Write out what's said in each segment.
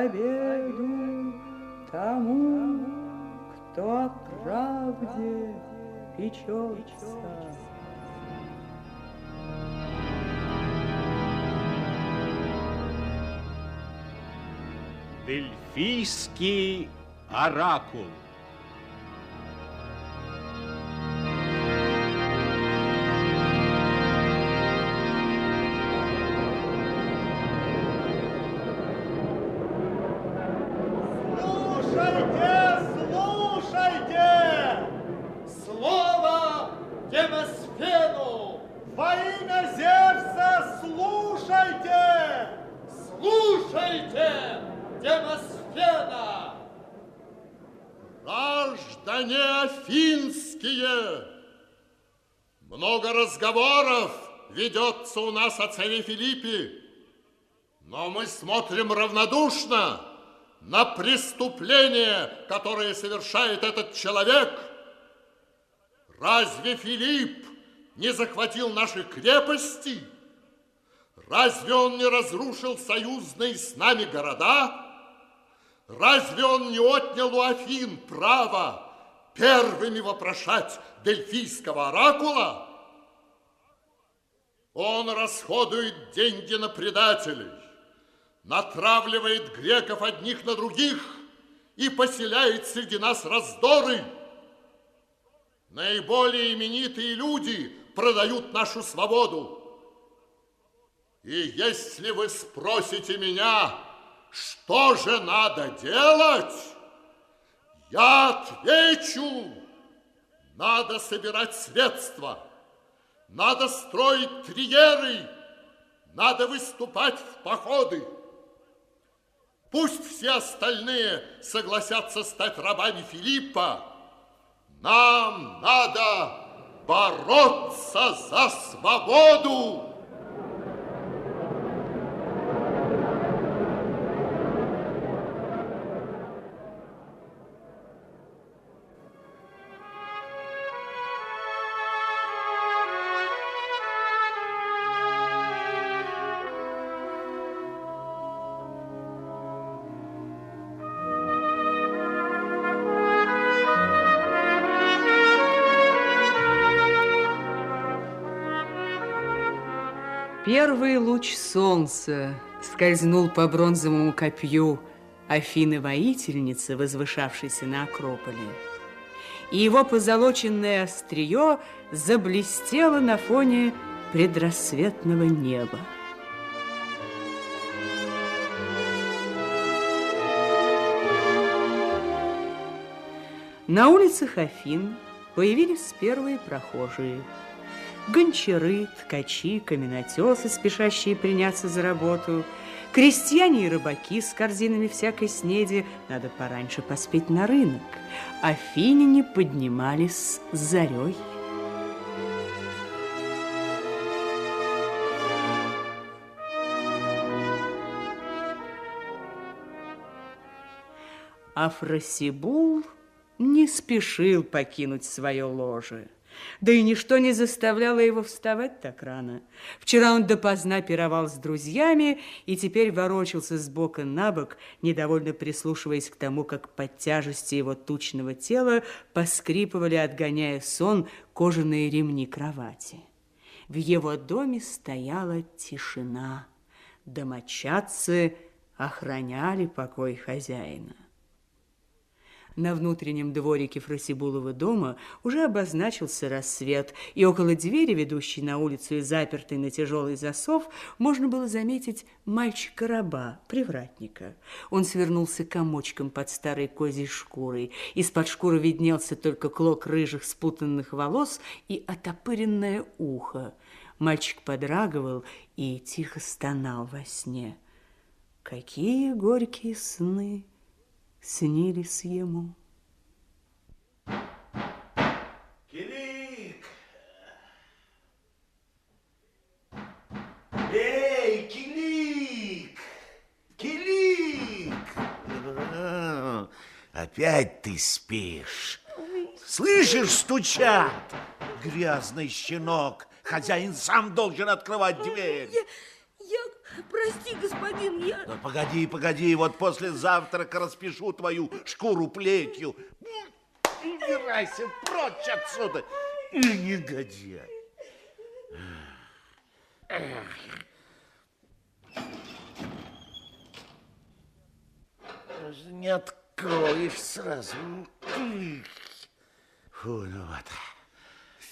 победу тому, кто о правде печется. Дельфийский оракул. Ведется у нас о царе Филиппе, но мы смотрим равнодушно на преступление, которое совершает этот человек. Разве Филипп не захватил наши крепости? Разве он не разрушил союзные с нами города? Разве он не отнял у Афин право первыми вопрошать дельфийского оракула? Он расходует деньги на предателей, натравливает греков одних на других и поселяет среди нас раздоры. Наиболее именитые люди продают нашу свободу. И если вы спросите меня, что же надо делать, я отвечу, надо собирать средства, надо строить триеры, надо выступать в походы. Пусть все остальные согласятся стать рабами Филиппа. Нам надо бороться за свободу. Первый луч солнца скользнул по бронзовому копью Афины-воительницы, возвышавшейся на Акрополе. И его позолоченное острие заблестело на фоне предрассветного неба. На улицах Афин появились первые прохожие – гончары, ткачи, каменотесы, спешащие приняться за работу, крестьяне и рыбаки с корзинами всякой снеди, надо пораньше поспеть на рынок. Афиняне поднимались с зарей. Афросибул не спешил покинуть свое ложе. Да и ничто не заставляло его вставать так рано. Вчера он допоздна пировал с друзьями и теперь ворочался с бока на бок, недовольно прислушиваясь к тому, как под тяжестью его тучного тела поскрипывали, отгоняя сон, кожаные ремни кровати. В его доме стояла тишина. Домочадцы охраняли покой хозяина. На внутреннем дворике Фросибулова дома уже обозначился рассвет, и около двери, ведущей на улицу и запертой на тяжелый засов, можно было заметить мальчика-раба, привратника. Он свернулся комочком под старой козьей шкурой. Из-под шкуры виднелся только клок рыжих спутанных волос и отопыренное ухо. Мальчик подрагивал и тихо стонал во сне. Какие горькие сны! Снились ему. Килик! Эй, Килик! Килик! Опять ты спишь. Слышишь, стучат? Грязный щенок. Хозяин сам должен открывать дверь. Господин, я... Да погоди, погоди, вот после завтрака распишу твою шкуру плетью. Убирайся прочь отсюда. Негодяй. Не откроешь сразу. Фу, ну вот.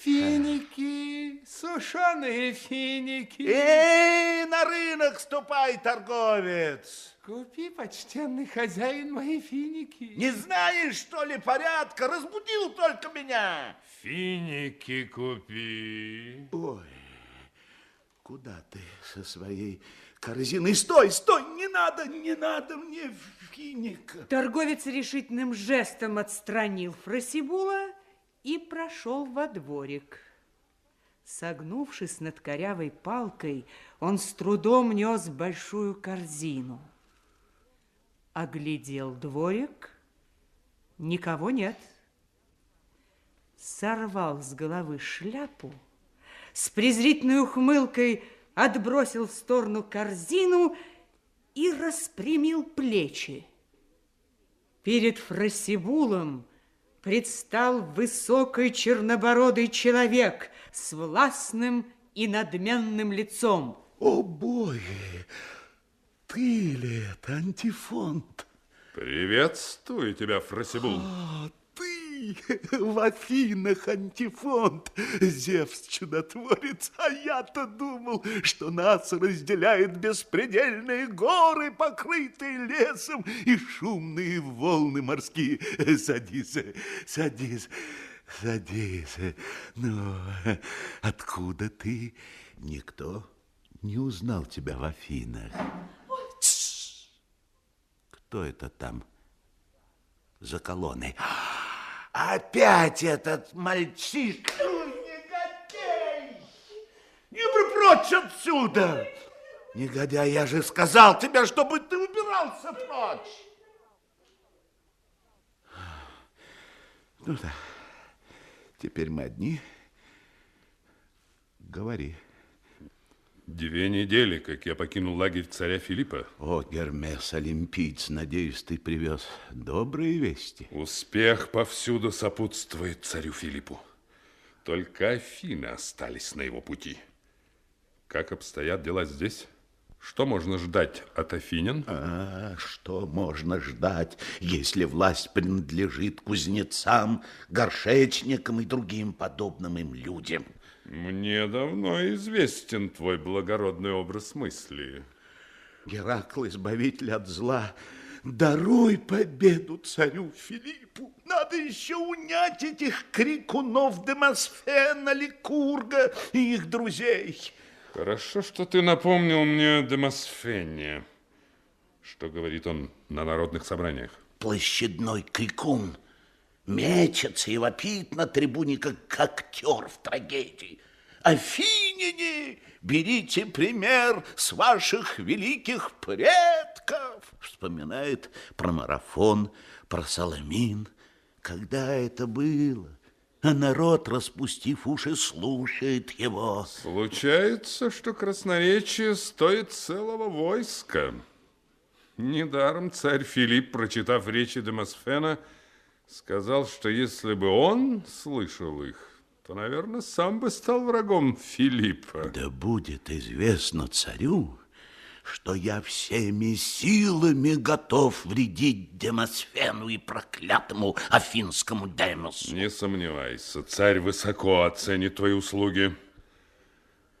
Финики, сушеные финики. Эй, на рынок ступай, торговец. Купи, почтенный хозяин, мои финики. Не знаешь, что ли, порядка? Разбудил только меня. Финики купи. Ой, куда ты со своей корзиной? Стой, стой, не надо, не надо мне финика. Торговец решительным жестом отстранил Фросибула и прошел во дворик. Согнувшись над корявой палкой, он с трудом нес большую корзину. Оглядел дворик, никого нет. Сорвал с головы шляпу, с презрительной ухмылкой отбросил в сторону корзину и распрямил плечи. Перед Фросибулом предстал высокий чернобородый человек с властным и надменным лицом. О, боги, ты ли это, антифонд? Приветствую тебя, Фросибул. А, ты в Афинах антифонд, Зевс чудотворец, а я-то думал, что нас разделяют беспредельные горы, покрытые лесом, и шумные волны морские. Садись, садись, садись. Ну, откуда ты? Никто не узнал тебя в Афинах. Кто это там за колонной? Опять этот мальчишка. Не прочь отсюда! Негодяй, я же сказал тебе, чтобы ты убирался прочь. Ну да, теперь мы одни. Говори. Две недели, как я покинул лагерь царя Филиппа. О, Гермес, олимпийц, надеюсь, ты привез добрые вести. Успех повсюду сопутствует царю Филиппу. Только Афины остались на его пути. Как обстоят дела здесь? Что можно ждать от афинян? А что можно ждать, если власть принадлежит кузнецам, горшечникам и другим подобным им людям? Мне давно известен твой благородный образ мысли. Геракл, избавитель от зла, даруй победу царю Филиппу. Надо еще унять этих крикунов Демосфена, Ликурга и их друзей. Хорошо, что ты напомнил мне о Демосфене. Что говорит он на народных собраниях? Площадной крикун мечется и вопит на трибуне, как актер в трагедии. Афиняне, берите пример с ваших великих предков. Вспоминает про марафон, про Соломин. Когда это было? А народ, распустив уши, слушает его. Случается, что красноречие стоит целого войска. Недаром царь Филипп, прочитав речи Демосфена, сказал, что если бы он слышал их, то, наверное, сам бы стал врагом Филиппа. Да будет известно царю, что я всеми силами готов вредить Демосфену и проклятому афинскому Демосу. Не сомневайся, царь высоко оценит твои услуги.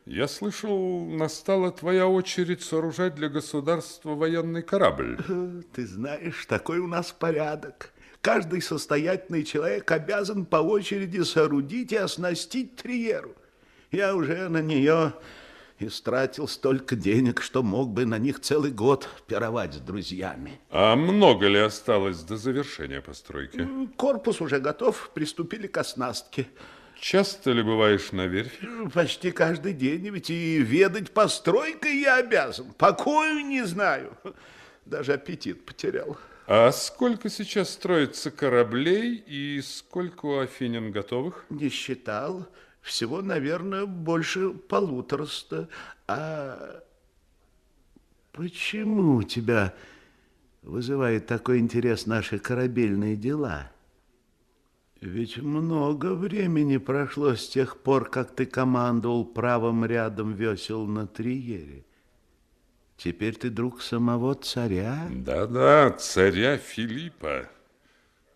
Я слышал, настала твоя очередь сооружать для государства военный корабль. Ты знаешь, такой у нас порядок. Каждый состоятельный человек обязан по очереди соорудить и оснастить триеру. Я уже на нее истратил столько денег, что мог бы на них целый год пировать с друзьями. А много ли осталось до завершения постройки? Корпус уже готов, приступили к оснастке. Часто ли бываешь на верфи? Почти каждый день, ведь и ведать постройкой я обязан. Покою не знаю. Даже аппетит потерял. А сколько сейчас строится кораблей и сколько у афинян готовых? Не считал. Всего, наверное, больше полутораста. А почему тебя вызывает такой интерес наши корабельные дела? Ведь много времени прошло с тех пор, как ты командовал правым рядом весел на Триере. Теперь ты друг самого царя? Да-да, царя Филиппа.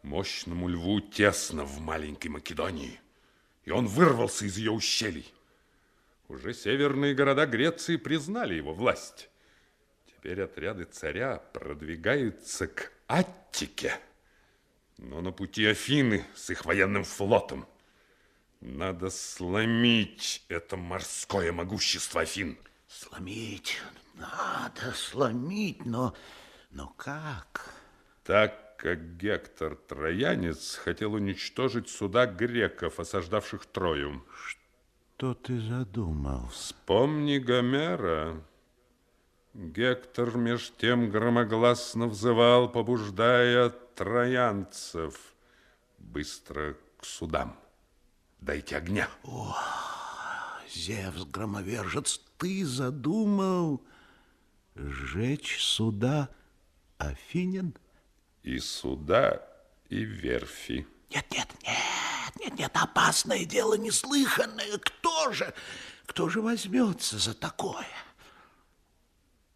Мощному льву тесно в маленькой Македонии, и он вырвался из ее ущелий. Уже северные города Греции признали его власть. Теперь отряды царя продвигаются к Аттике. Но на пути Афины с их военным флотом. Надо сломить это морское могущество Афин. Сломить, надо сломить, но, но как? Так, как Гектор Троянец хотел уничтожить суда греков, осаждавших Трою. Что ты задумал? Вспомни Гомера. Гектор меж тем громогласно взывал, побуждая троянцев быстро к судам. Дайте огня. О, Зевс, громовержец, ты задумал сжечь суда Афинин? И суда, и верфи. Нет, нет, нет, нет, нет, опасное дело неслыханное. Кто же, кто же возьмется за такое?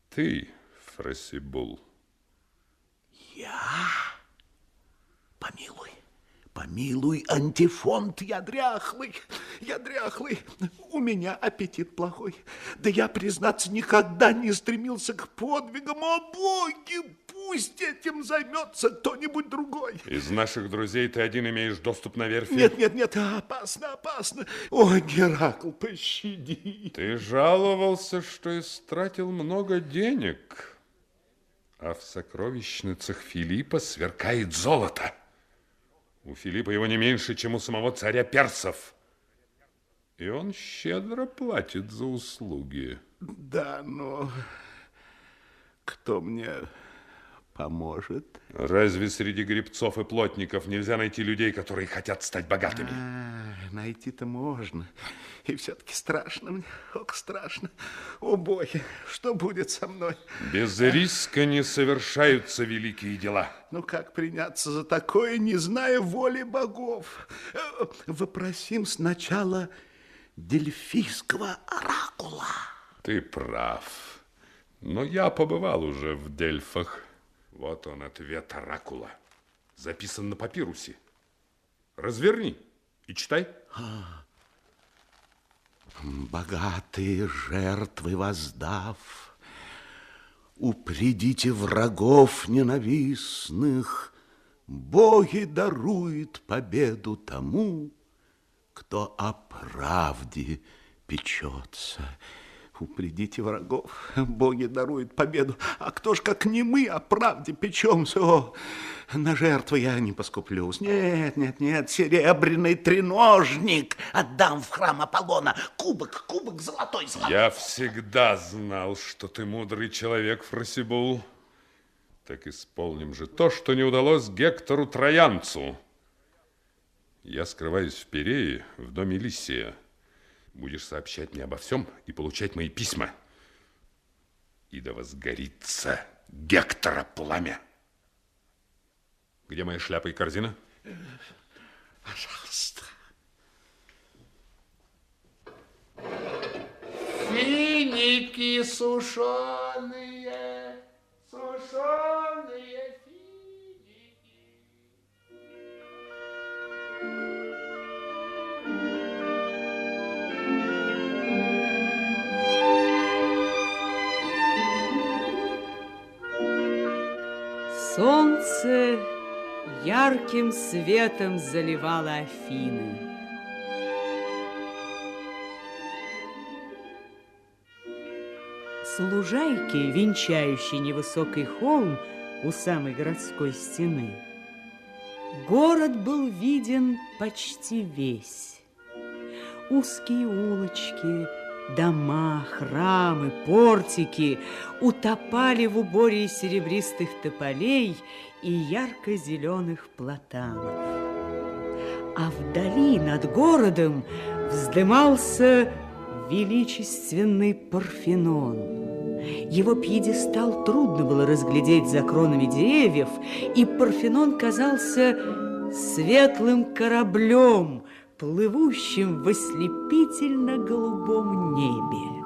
Ты, Фросибул. Я? Помилуй, помилуй, антифонт, я дряхлый, я дряхлый, у меня аппетит плохой. Да я, признаться, никогда не стремился к подвигам, о боги, пусть этим займется кто-нибудь другой. Из наших друзей ты один имеешь доступ на верфи? Нет, нет, нет, опасно, опасно. О, Геракл, пощади. Ты жаловался, что истратил много денег, а в сокровищницах Филиппа сверкает золото. У Филиппа его не меньше, чем у самого царя персов. И он щедро платит за услуги. Да, но кто мне поможет? Разве среди грибцов и плотников нельзя найти людей, которые хотят стать богатыми? А, найти-то можно. И все-таки страшно мне, ох, страшно. О, боги, что будет со мной? Без риска не совершаются великие дела. Ну, как приняться за такое, не зная воли богов? Э, Вопросим сначала дельфийского оракула. Ты прав. Но я побывал уже в Дельфах. Вот он, ответ оракула. Записан на папирусе. Разверни и читай. Богатые жертвы воздав, Упредите врагов ненавистных, Боги дарует победу тому, Кто о правде печется. Упредите врагов, боги даруют победу. А кто ж, как не мы, о правде печемся? О, на жертву я не поскуплюсь. Нет, нет, нет, серебряный треножник отдам в храм Аполлона. Кубок, кубок золотой, золотой. Я всегда знал, что ты мудрый человек, Фросибул. Так исполним же то, что не удалось Гектору Троянцу. Я скрываюсь в Перее, в доме Лисия. Будешь сообщать мне обо всем и получать мои письма. И да возгорится Гектора пламя. Где моя шляпа и корзина? Пожалуйста. Финики сушеные, сушеные Солнце ярким светом заливало Афины. С лужайки, венчающей невысокий холм у самой городской стены, город был виден почти весь. Узкие улочки, дома, храмы, портики утопали в уборе серебристых тополей и ярко-зеленых платанов. А вдали над городом вздымался величественный Парфенон. Его пьедестал трудно было разглядеть за кронами деревьев, и Парфенон казался светлым кораблем, плывущим в ослепительно-голубом небе.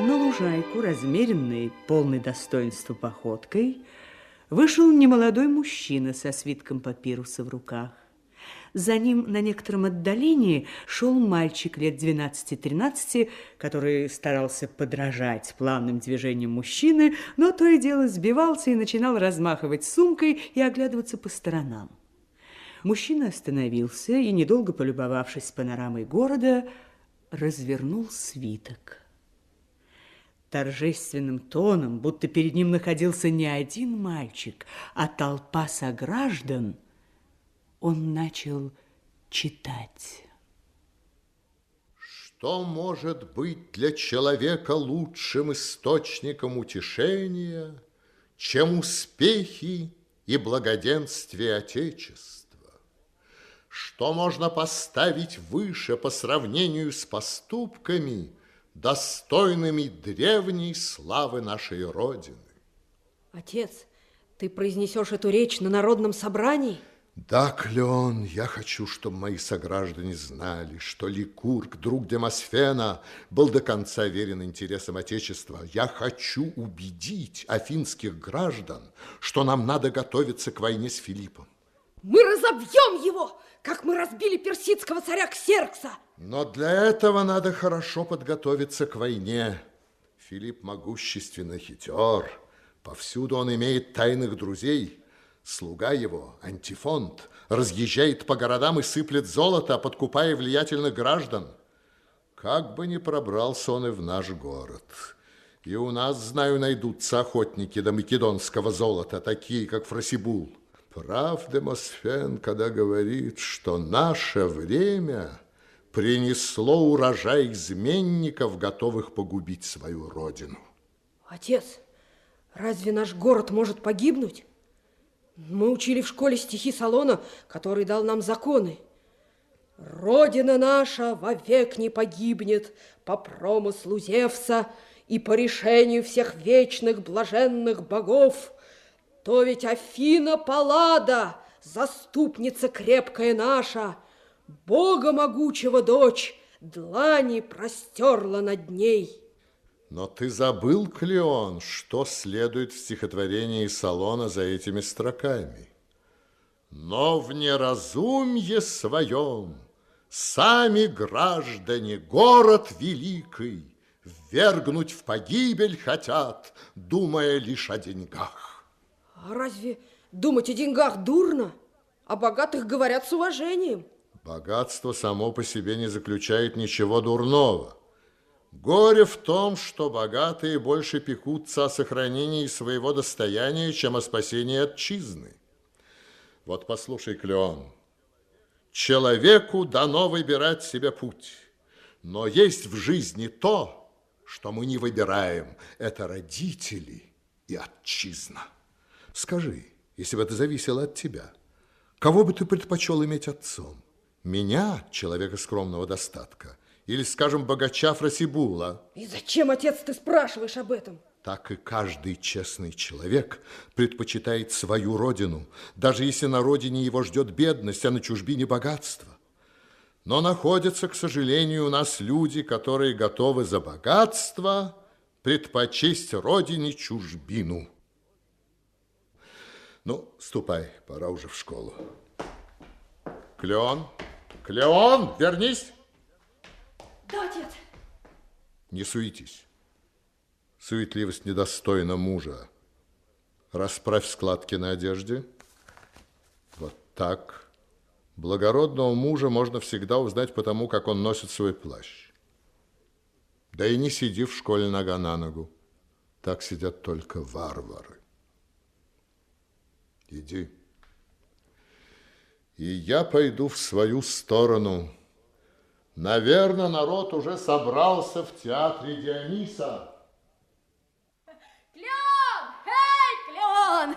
На лужайку, размеренной, полной достоинства походкой, вышел немолодой мужчина со свитком папируса в руках. За ним на некотором отдалении шел мальчик лет 12-13, который старался подражать плавным движениям мужчины, но то и дело сбивался и начинал размахивать сумкой и оглядываться по сторонам. Мужчина остановился и, недолго полюбовавшись панорамой города, развернул свиток. Торжественным тоном, будто перед ним находился не один мальчик, а толпа сограждан, он начал читать. Что может быть для человека лучшим источником утешения, чем успехи и благоденствие Отечества? Что можно поставить выше по сравнению с поступками – достойными древней славы нашей Родины. Отец, ты произнесешь эту речь на народном собрании? Да, Клеон, я хочу, чтобы мои сограждане знали, что Ликург, друг Демосфена, был до конца верен интересам Отечества. Я хочу убедить афинских граждан, что нам надо готовиться к войне с Филиппом. Мы разобьем его, как мы разбили персидского царя Ксеркса. Но для этого надо хорошо подготовиться к войне. Филипп могущественно хитер. Повсюду он имеет тайных друзей. Слуга его, антифонд, разъезжает по городам и сыплет золото, подкупая влиятельных граждан. Как бы ни пробрался он и в наш город. И у нас, знаю, найдутся охотники до македонского золота, такие, как Фросибул. Прав Демосфен, когда говорит, что наше время принесло урожай изменников, готовых погубить свою родину. Отец, разве наш город может погибнуть? Мы учили в школе стихи Салона, который дал нам законы. Родина наша вовек не погибнет по промыслу Зевса и по решению всех вечных блаженных богов. То ведь Афина Паллада, заступница крепкая наша, Бога могучего дочь, длани простерла над ней. Но ты забыл, Клеон, что следует в стихотворении Салона за этими строками. Но в неразумье своем сами граждане город великий ввергнуть в погибель хотят, думая лишь о деньгах. А разве думать о деньгах дурно? О богатых говорят с уважением. Богатство само по себе не заключает ничего дурного. Горе в том, что богатые больше пекутся о сохранении своего достояния, чем о спасении отчизны. Вот послушай, Клеон, человеку дано выбирать себе путь, но есть в жизни то, что мы не выбираем. Это родители и отчизна. Скажи, если бы это зависело от тебя, кого бы ты предпочел иметь отцом? Меня, человека скромного достатка, или, скажем, богача Фросибула. И зачем, отец, ты спрашиваешь об этом? Так и каждый честный человек предпочитает свою родину, даже если на родине его ждет бедность, а на чужбине богатство. Но находятся, к сожалению, у нас люди, которые готовы за богатство предпочесть родине чужбину. Ну, ступай, пора уже в школу. Клеон, Клеон, вернись. Да, отец. Не суетись. Суетливость недостойна мужа. Расправь складки на одежде. Вот так. Благородного мужа можно всегда узнать по тому, как он носит свой плащ. Да и не сиди в школе нога на ногу. Так сидят только варвары. Иди и я пойду в свою сторону. Наверное, народ уже собрался в театре Диониса. Клеон! Эй, Клеон!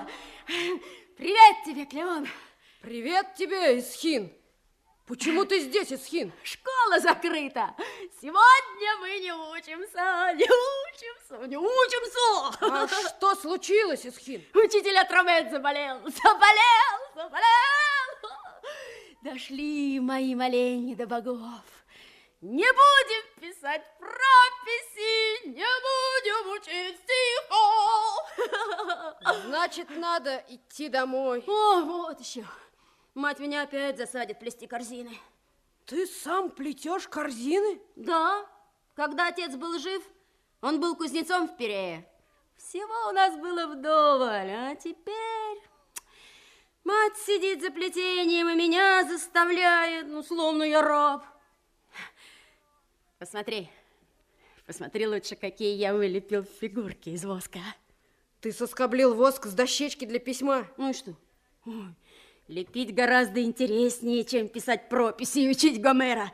Привет тебе, Клеон! Привет тебе, Исхин! Почему ты здесь, Исхин? Школа закрыта. Сегодня мы не учимся, не учимся, не учимся. А что случилось, Исхин? Учитель Атромет заболел, заболел, заболел. Дошли мои моления до богов. Не будем писать прописи, не будем учить стихов. Значит, надо идти домой. О, вот еще. Мать меня опять засадит плести корзины. Ты сам плетешь корзины? Да, когда отец был жив, он был кузнецом в Пирее. Всего у нас было вдоволь, а теперь... Мать сидит за плетением и меня заставляет, ну, словно я раб. Посмотри, посмотри лучше, какие я вылепил фигурки из воска. Ты соскоблил воск с дощечки для письма. Ну и что? Ой, лепить гораздо интереснее, чем писать прописи и учить Гомера.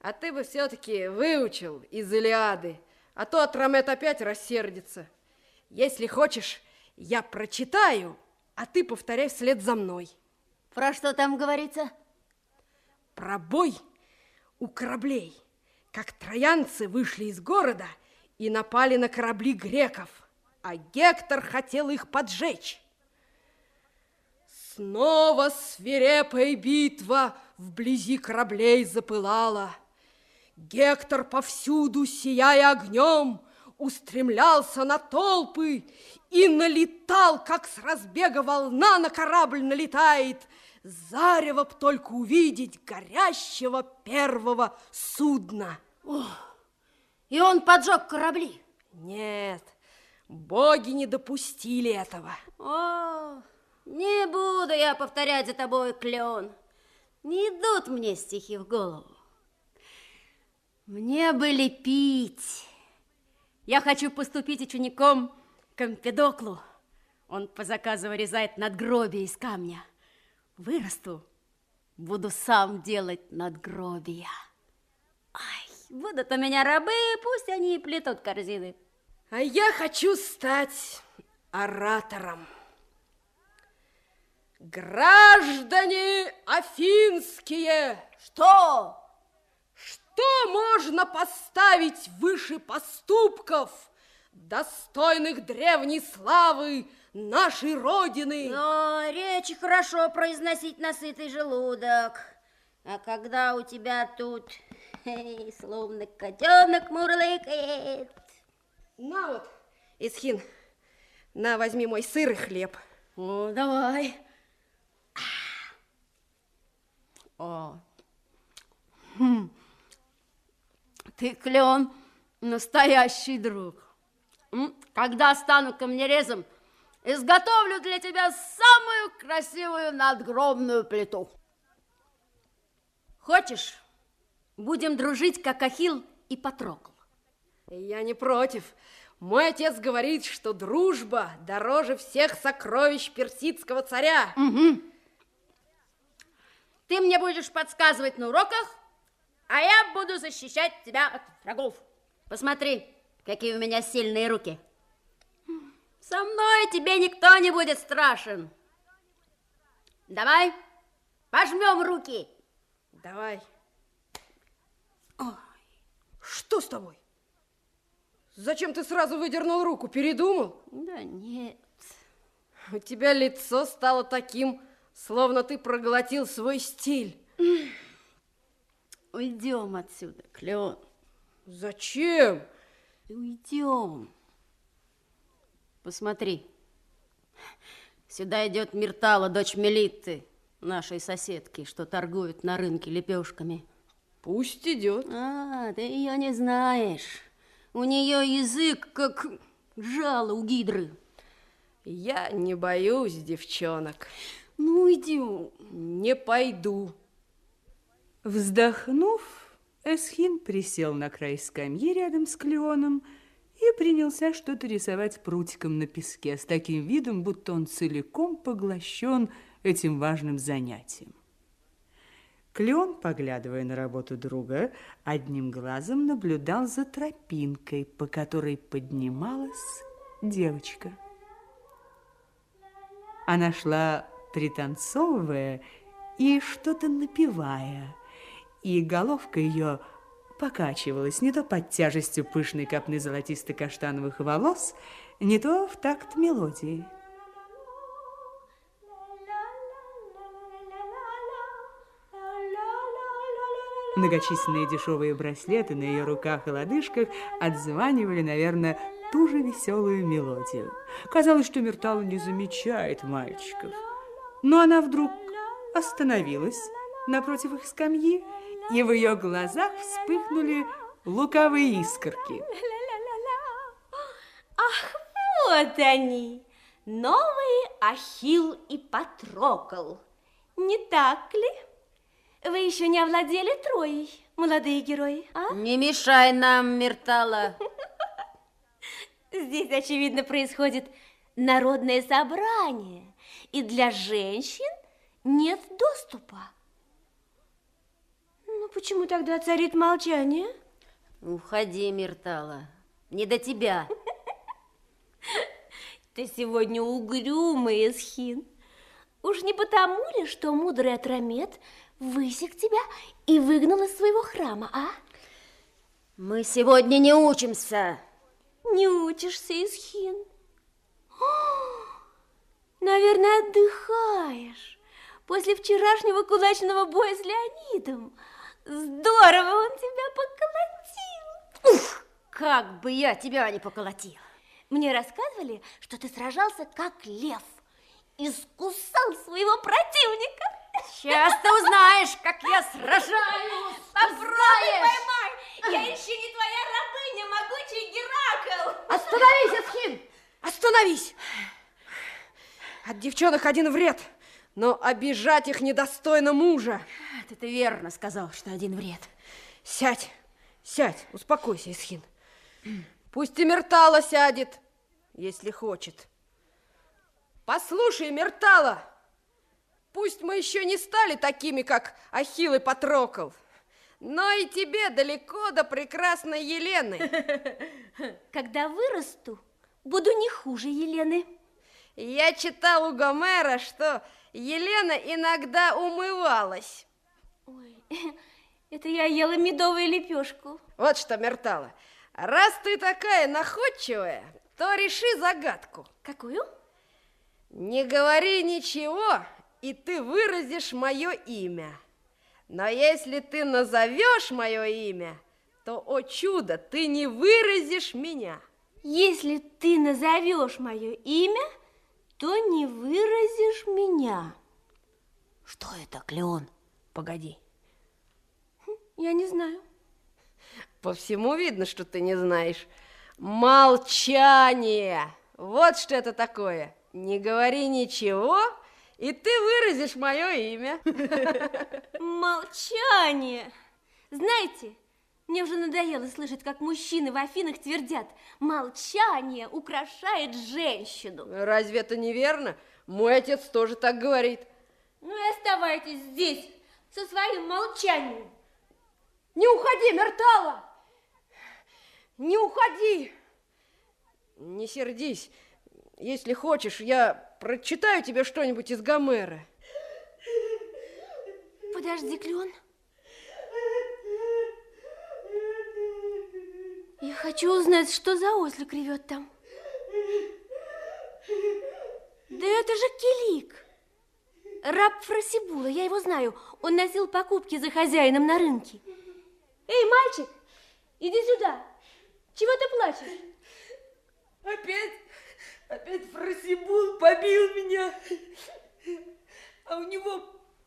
А ты бы все-таки выучил из Илиады, а то Атрамет опять рассердится. Если хочешь, я прочитаю, а ты повторяй вслед за мной. Про что там говорится? Про бой у кораблей как троянцы вышли из города и напали на корабли греков, а Гектор хотел их поджечь. Снова свирепая битва вблизи кораблей запылала. Гектор повсюду, сияя огнем, устремлялся на толпы и налетал, как с разбега волна на корабль налетает, зарево б только увидеть горящего первого судна. О, и он поджег корабли? Нет, боги не допустили этого. О, не буду я повторять за тобой, Клеон. Не идут мне стихи в голову. Мне бы лепить. Я хочу поступить учеником к Эмпедоклу. Он по заказу вырезает надгробие из камня. Вырасту, буду сам делать надгробия. Ай, будут у меня рабы, пусть они и плетут корзины. А я хочу стать оратором. Граждане афинские! Что? Что можно поставить выше поступков, достойных древней славы нашей Родины? Но речь хорошо произносить на сытый желудок. А когда у тебя тут, эй, словно котенок мурлыкает. На вот, Исхин, на, возьми мой сыр и хлеб. О, давай. О. Хм. Ты, Клеон, настоящий друг. Когда стану камнерезом, изготовлю для тебя самую красивую надгробную плиту. Хочешь, будем дружить, как Ахил и Патрокл? Я не против. Мой отец говорит, что дружба дороже всех сокровищ персидского царя. Угу. Ты мне будешь подсказывать на уроках, а я буду защищать тебя от врагов. Посмотри, какие у меня сильные руки. Со мной тебе никто не будет страшен. Давай, пожмем руки. Давай. Ой, что с тобой? Зачем ты сразу выдернул руку? Передумал? Да нет. У тебя лицо стало таким Словно ты проглотил свой стиль. Уйдем отсюда, Клеон. Зачем? Уйдем. Посмотри. Сюда идет Миртала, дочь Мелитты, нашей соседки, что торгует на рынке лепешками. Пусть идет. А, ты ее не знаешь. У нее язык, как жало у гидры. Я не боюсь девчонок. Ну, идем. Не пойду. Вздохнув, Эсхин присел на край скамьи рядом с Клеоном и принялся что-то рисовать прутиком на песке с таким видом, будто он целиком поглощен этим важным занятием. Клеон, поглядывая на работу друга, одним глазом наблюдал за тропинкой, по которой поднималась девочка. Она шла пританцовывая и что-то напевая, и головка ее покачивалась не то под тяжестью пышной копны золотисто-каштановых волос, не то в такт мелодии. Многочисленные дешевые браслеты на ее руках и лодыжках отзванивали, наверное, ту же веселую мелодию. Казалось, что Мертала не замечает мальчиков. Но она вдруг остановилась напротив их скамьи, и в ее глазах вспыхнули луковые искорки. Ах, вот они, новые Ахилл и Патрокл. Не так ли? Вы еще не овладели Троей, молодые герои, а? Не мешай нам, Миртала. Здесь, очевидно, происходит народное собрание, и для женщин нет доступа. Почему тогда царит молчание? Уходи, Миртала. Не до тебя. Ты сегодня угрюмый, Эсхин. Уж не потому ли, что мудрый Атрамет высек тебя и выгнал из своего храма, а? Мы сегодня не учимся. Не учишься, Исхин? Наверное, отдыхаешь после вчерашнего кулачного боя с Леонидом. Здорово он тебя поколотил. Ух, как бы я тебя не поколотил. Мне рассказывали, что ты сражался как лев, искусал своего противника. Сейчас ты узнаешь, как я сражаюсь. Попробуй поймай. Я еще не твоя рабыня, могучий Геракл. Остановись, Эсхин! Остановись! От девчонок один вред, но обижать их недостойно мужа. Это ты верно сказал, что один вред. Сядь, сядь, успокойся, Исхин. Пусть и Мертала сядет, если хочет. Послушай, Мертала, пусть мы еще не стали такими, как Ахилл и Патрокл, но и тебе далеко до прекрасной Елены. Когда вырасту, буду не хуже Елены. Я читал у Гомера, что Елена иногда умывалась. Ой, это я ела медовую лепешку. Вот что, Мертала, раз ты такая находчивая, то реши загадку. Какую? Не говори ничего, и ты выразишь мое имя. Но если ты назовешь мое имя, то, о чудо, ты не выразишь меня. Если ты назовешь мое имя, то не выразишь меня. Что это, Клеон? Погоди. Я не знаю. По всему видно, что ты не знаешь. Молчание. Вот что это такое. Не говори ничего, и ты выразишь мое имя. Молчание. Знаете, мне уже надоело слышать, как мужчины в Афинах твердят, молчание украшает женщину. Разве это не верно? Мой отец тоже так говорит. Ну и оставайтесь здесь со своим молчанием. Не уходи, Мертала! Не уходи! Не сердись. Если хочешь, я прочитаю тебе что-нибудь из Гомера. Подожди, Клеон. Хочу узнать, что за ослик ревет там. Да это же Килик. Раб Фросибула, я его знаю. Он носил покупки за хозяином на рынке. Эй, мальчик, иди сюда. Чего ты плачешь? Опять, опять Фросибул побил меня. А у него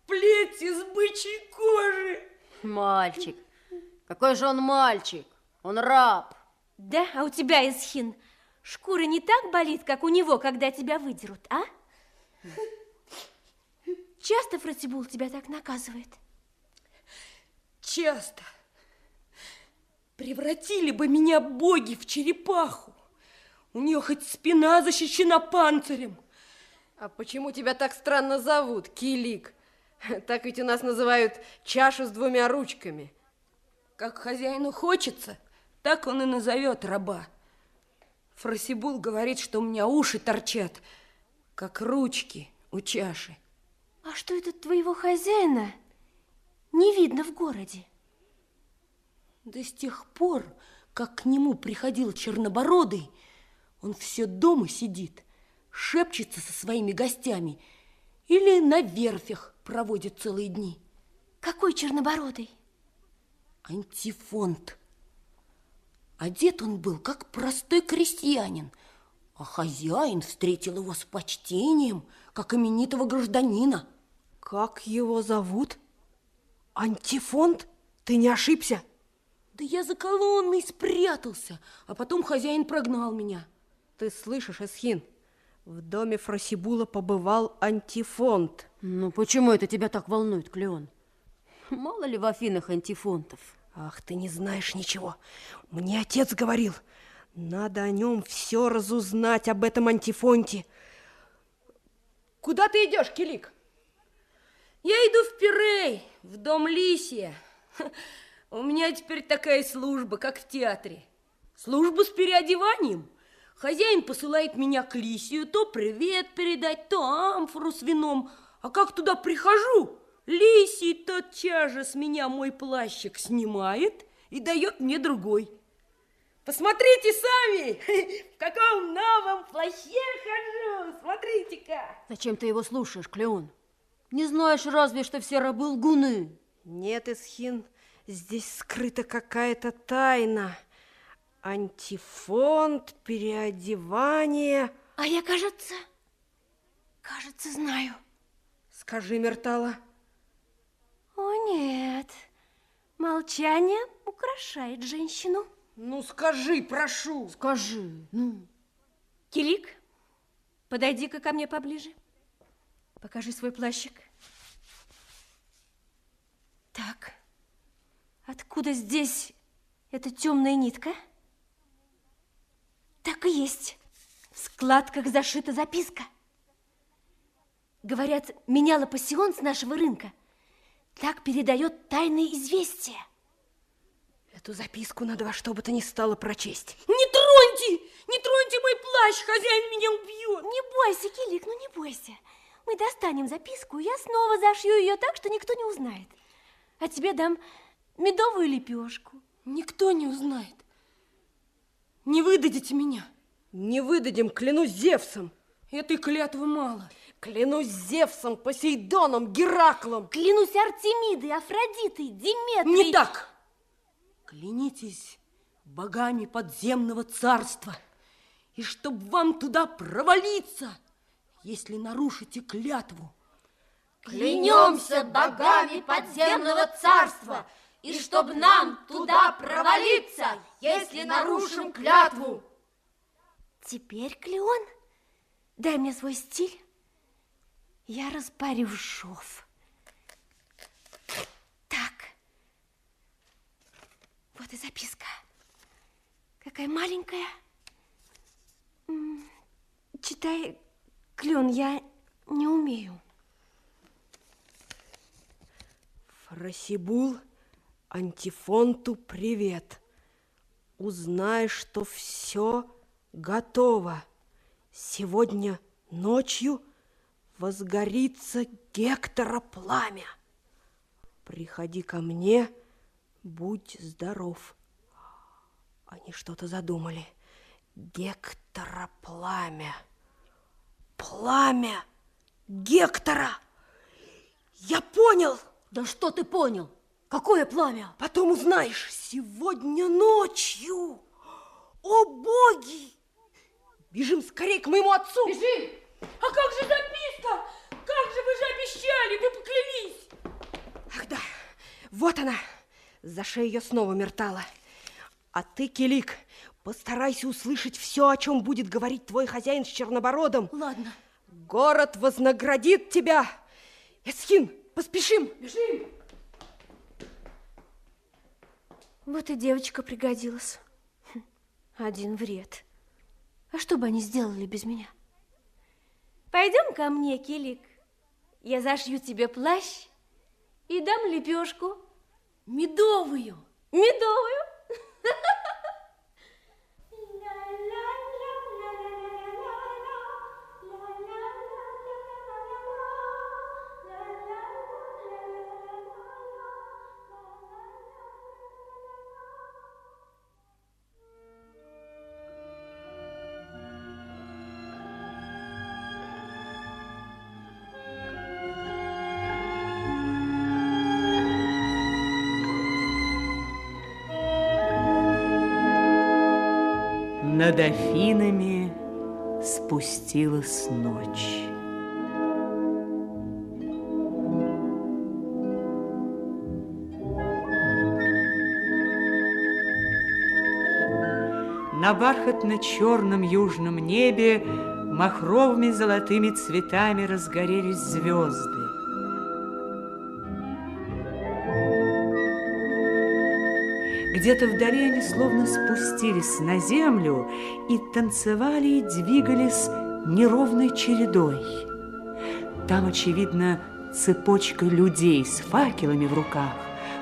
плеть из бычьей кожи. Мальчик. Какой же он мальчик? Он раб. Да, а у тебя, Исхин, шкура не так болит, как у него, когда тебя выдерут, а? Часто Фросибул тебя так наказывает? Часто. Превратили бы меня боги в черепаху. У нее хоть спина защищена панцирем. А почему тебя так странно зовут, Килик? Так ведь у нас называют чашу с двумя ручками. Как хозяину хочется, так он и назовет раба. Фросибул говорит, что у меня уши торчат, как ручки у чаши. А что это твоего хозяина не видно в городе? Да с тех пор, как к нему приходил Чернобородый, он все дома сидит, шепчется со своими гостями или на верфях проводит целые дни. Какой чернобородый? Антифонт. Одет он был, как простой крестьянин, а хозяин встретил его с почтением, как именитого гражданина. Как его зовут? Антифонт? Ты не ошибся? Да я за колонной спрятался, а потом хозяин прогнал меня. Ты слышишь, Эсхин? В доме Фросибула побывал антифонт. Ну, почему это тебя так волнует, Клеон? Мало ли в Афинах антифонтов. Ах, ты не знаешь ничего. Мне отец говорил, надо о нем все разузнать об этом антифонте. Куда ты идешь, Килик? Я иду в Пирей, в дом Лисия. У меня теперь такая служба, как в театре. Служба с переодеванием. Хозяин посылает меня к Лисию то привет передать, то амфору с вином. А как туда прихожу, Лисий тотчас же с меня мой плащик снимает и дает мне другой. Посмотрите сами, в каком новом плаще хожу, смотрите-ка. Зачем ты его слушаешь, Клеон? Не знаешь разве, что все рабы лгуны? Нет, Исхин, здесь скрыта какая-то тайна. Антифонд, переодевание. А я, кажется, кажется, знаю. Скажи, Мертала. О, нет. Молчание украшает женщину. Ну, скажи, прошу. Скажи, ну. Килик, подойди-ка ко мне поближе. Покажи свой плащик. Так, откуда здесь эта темная нитка? Так и есть. В складках зашита записка. Говорят, меняла пассион с нашего рынка. Так передает тайные известия. Эту записку надо во что бы то ни стало прочесть. Не троньте! Не троньте мой плащ, хозяин меня убьет. Не бойся, Килик, ну не бойся. Мы достанем записку, и я снова зашью ее так, что никто не узнает. А тебе дам медовую лепешку. Никто не узнает. Не выдадите меня. Не выдадим, клянусь Зевсом. Этой клятвы мало. Клянусь Зевсом, Посейдоном, Гераклом. Клянусь Артемидой, Афродитой, Диметрой. Не так. Клянитесь богами подземного царства, и чтоб вам туда провалиться, если нарушите клятву. Клянемся богами подземного царства, и чтоб нам туда провалиться, если нарушим клятву. Теперь, Клеон, дай мне свой стиль. Я распарю шов. Так. Вот и записка. Какая маленькая. Читай, Клен, я не умею. Фросибул, антифонту привет. Узнай, что все готово. Сегодня ночью возгорится Гектора пламя. Приходи ко мне, будь здоров. Они что-то задумали. Гектора пламя. Пламя Гектора! Я понял! Да что ты понял? Какое пламя? Потом узнаешь. Сегодня ночью. О, боги! Бежим скорее к моему отцу. Бежим! А как же записка? Как же вы же обещали, вы поклялись! Ах да, вот она. За шею ее снова мертала. А ты, Килик, постарайся услышать все, о чем будет говорить твой хозяин с Чернобородом. Ладно. Город вознаградит тебя. Эсхин, поспешим. Бежим! Вот и девочка пригодилась. Хм, Один вред. А что бы они сделали без меня? Пойдем ко мне, Килик. Я зашью тебе плащ и дам лепешку. Медовую! Медовую. над Афинами спустилась ночь. На бархатно-черном южном небе махровыми золотыми цветами разгорелись звезды. Где-то вдали они словно спустились на землю и танцевали и двигались неровной чередой. Там, очевидно, цепочка людей с факелами в руках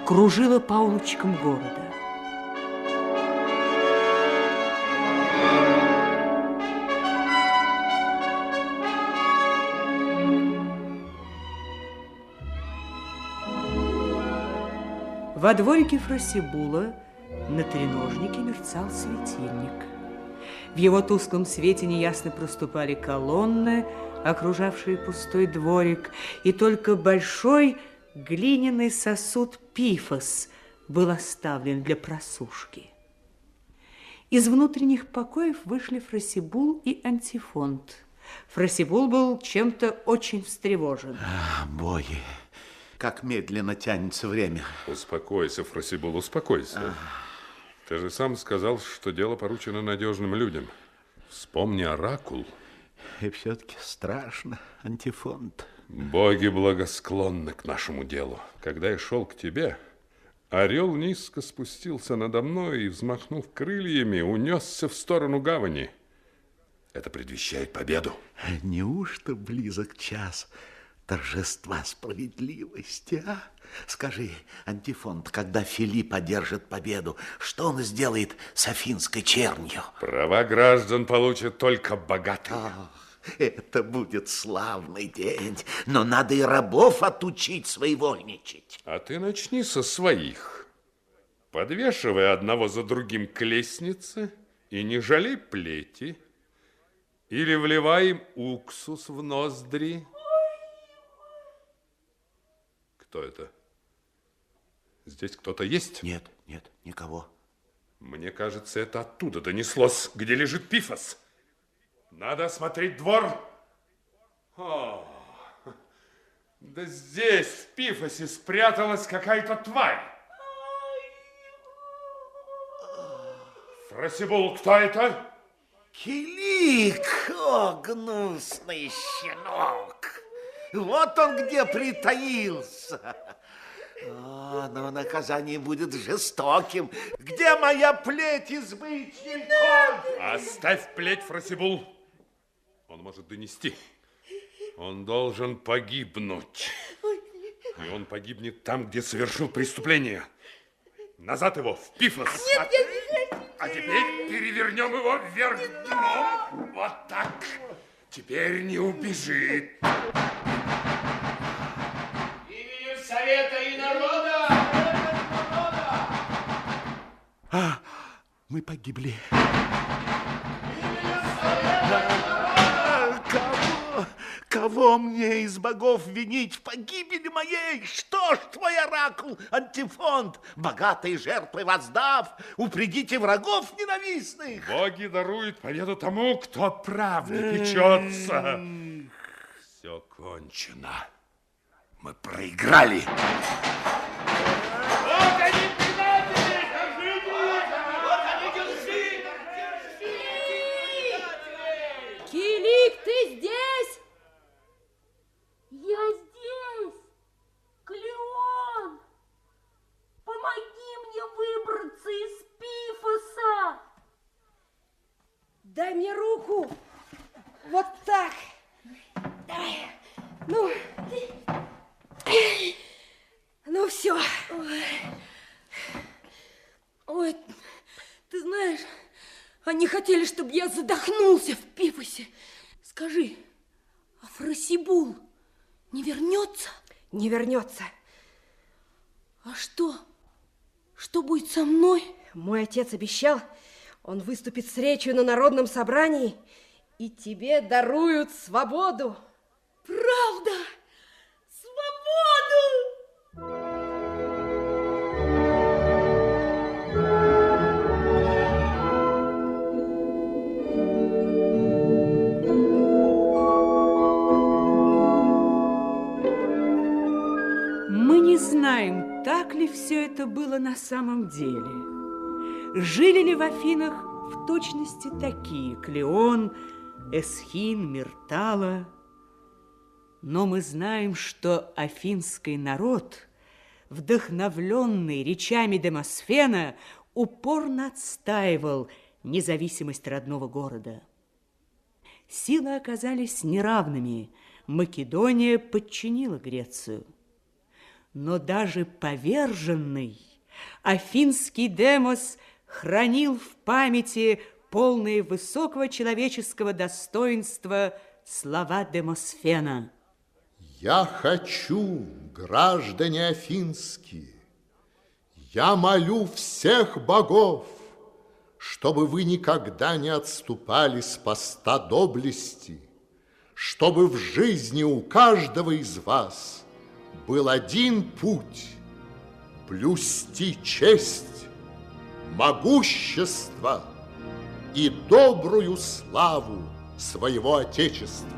кружила по улочкам города. Во дворике Фросибула на треножнике мерцал светильник. В его тусклом свете неясно проступали колонны, окружавшие пустой дворик, и только большой глиняный сосуд пифос был оставлен для просушки. Из внутренних покоев вышли Фросибул и Антифонт. Фросибул был чем-то очень встревожен. А, боги, как медленно тянется время. Успокойся, Фросибул, успокойся. Ты же сам сказал, что дело поручено надежным людям. Вспомни оракул. И все-таки страшно, антифонд. Боги благосклонны к нашему делу. Когда я шел к тебе, орел низко спустился надо мной и, взмахнув крыльями, унесся в сторону гавани. Это предвещает победу. Неужто близок час торжества справедливости, а? Скажи, Антифонд, когда Филипп одержит победу, что он сделает с афинской чернью? Права граждан получат только богатые. Ах, это будет славный день, но надо и рабов отучить своевольничать. А ты начни со своих. Подвешивай одного за другим к лестнице и не жалей плети. Или вливай им уксус в ноздри. Кто это? Здесь кто-то есть? Нет, нет, никого. Мне кажется, это оттуда донеслось, где лежит Пифос. Надо осмотреть двор. О, да здесь, в Пифосе, спряталась какая-то тварь. Фросибул, кто это? Килик, о, гнусный щенок. Вот он где притаился. Но наказание будет жестоким. Где моя плеть из бычьей кожи? Оставь плеть, Фросибул. Он может донести. Он должен погибнуть. И он погибнет там, где совершил преступление. Назад его, в Пифос. Нет, я не хочу. А теперь перевернем его вверх дном. Вот так. Теперь не убежит. Именем Совета А, мы погибли. Кого? Кого мне из богов винить в погибели моей? Что ж твой оракул, антифонд, богатой жертвой воздав, упредите врагов ненавистных? Боги даруют победу тому, кто правды печется. Все кончено. Мы проиграли. Вот они, предатели! Вот они, держи! Килик, ты здесь? Я здесь! Клеон! Помоги мне выбраться из Пифоса! Дай руку. Вот так. Давай. Ну. Ну все. Ой, ты знаешь, они хотели, чтобы я задохнулся в Пифосе. Скажи, а Фросибул не вернется? Не вернется. А что? Что будет со мной? Мой отец обещал, он выступит с речью на народном собрании, и тебе даруют свободу. Правда? Свободу! Мы не знаем, так ли все это было на самом деле. Жили ли в Афинах в точности такие Клеон, Эсхин, Миртала? Но мы знаем, что афинский народ, вдохновленный речами Демосфена, упорно отстаивал независимость родного города. Силы оказались неравными. Македония подчинила Грецию. Но даже поверженный афинский демос хранил в памяти полные высокого человеческого достоинства слова Демосфена. Я хочу, граждане афинские, я молю всех богов, чтобы вы никогда не отступали с поста доблести, чтобы в жизни у каждого из вас был один путь – блюсти честь, могущество и добрую славу своего Отечества.